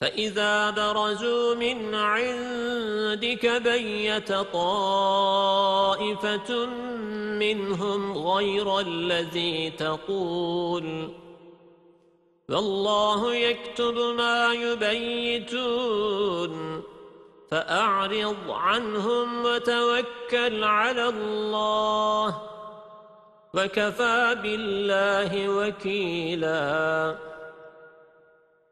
فإذا برزوا من عندك بيت طائفة منهم غير الذي تقول والله يكتب ما يبيتون فأعرض عنهم وتوكل على الله وكفى بالله وكيلا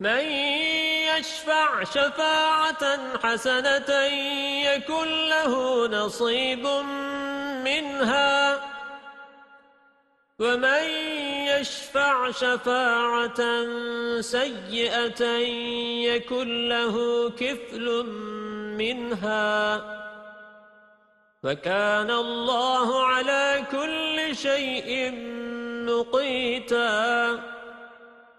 من يشفع شفاعة حسنة يكن له نصيب منها. ومن يشفع شفاعة سيئة يكن له كفل منها. وكان الله على كل شيء مقيتاً.